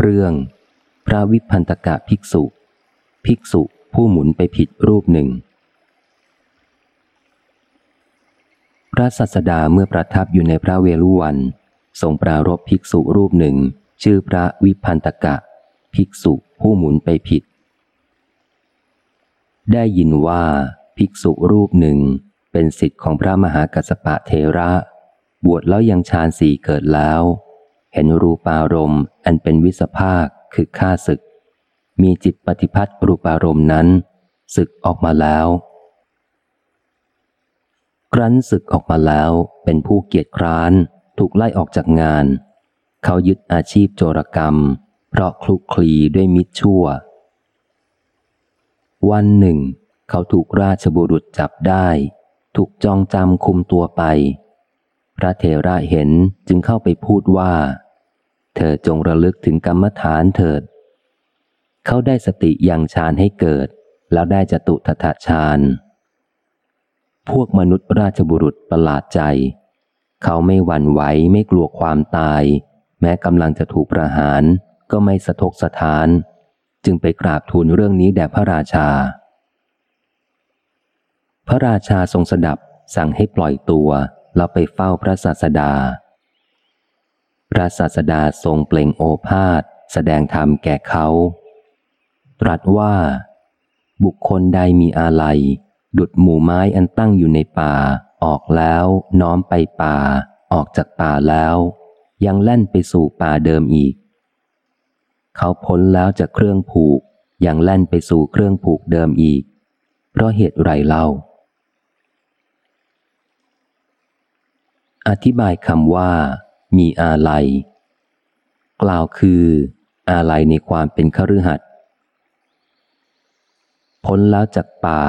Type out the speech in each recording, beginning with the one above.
เรื่องพระวิพันตกะภิกษุ ภิกษุผู้หมุนไปผิดรูปหนึ่ง พระสัสดาเมื่อประทับอยู่ในพระเวลุวันทรงปรารบภิกษุรูปหนึ่ง ชื่อพระวิพันตกะ ภิกษุผู้หมุนไปผิด ได้ยินว่าภิกษุรูปหนึ่งเป็นสิทธิ์ของพระมหากัสปะเทระ บวชแล้วยังฌานสี่เกิดแล้ว เห็นรูปารมณ์อันเป็นวิสภาคคือฆ่าศึก มีจิตปฏิพัติรูปารมณ์นั้นศึกออกมาแล้ว ครั้นศึกออกมาแล้วเป็นผู้เกียจคร้านถูกไล่ออกจากงาน เขายึดอาชีพโจรกรรม เพราะคลุกคลีด้วยมิตรชั่ว วันหนึ่ง เขาถูกราชบุรุษจับได้ ถูกจองจำคุมตัวไป พระเทระเห็นจึงเข้าไปพูดว่า เธอจงระลึกถึงกรรมฐานเถิด เขาได้สติยังฌานให้เกิด แล้วได้จตุทัตฌานพวกมนุษย์ราชบุรุษประหลาดใจ เขาไม่หวั่นไหวไม่กลัวความตาย แม้กำลังจะถูกประหาร ก็ไม่สะทกสะท้าน จึงไปกราบทูลเรื่องนี้แด่พระราชา พระราชาทรงสดับสั่งให้ปล่อยตัว แล้วไปเฝ้าพระศาสดา พระศาสดาทรงเปล่งโอภาษแสดงธรรมแก่เขา ตรัสว่า บุคคลใดมีอาลัย ดุดหมู่ไม้อันตั้งอยู่ในป่า ออกแล้วน้อมไปป่า ออกจากป่าแล้ว ยังแล่นไปสู่ป่าเดิมอีก เขาพ้นแล้วจากเครื่องผูก ยังแล่นไปสู่เครื่องผูกเดิมอีก เพราะเหตุไรเล่า อธิบายคำว่า มีอาลัย กล่าวคือ อาลัยในความเป็นคฤหัสถ์พ้นแล้วจากป่า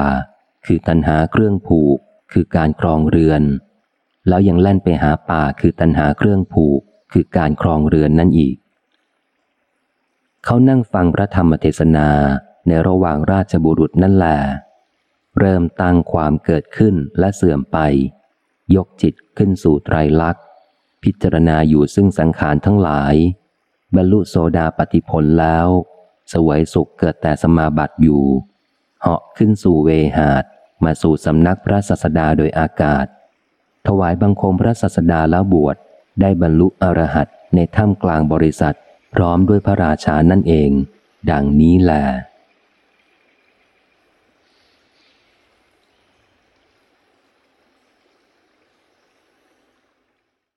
คือตัณหาเครื่องผูก คือการครองเรือน แล้วยังแล่นไปหาป่าคือตันหาเครื่องผูก คือการครองเรือนนั่นอีก เขานั่งฟังพระธรรมเทศนาในระหว่างราชบุรุษนั่นแหละเริ่มตั้งความเกิดขึ้นและเสื่อมไป ยกจิตขึ้นสู่ไตรลักษณ์ พิจารณาอยู่ซึ่งสังขารทั้งหลาย บรรลุโสดาปฏิผลแล้ว สวยสุขเกิดแต่สมาบัติอยู่ เหาะขึ้นสู่เวหาดมาสู่สำนักพระสัสดาโดยอากาศ ถวายบังคมพระสัสดาแล้วบวชได้บรรลุอรหัตในถ้ำกลางบริษัท พร้อมด้วยพระราชานั่นเอง ดังนี้แหละ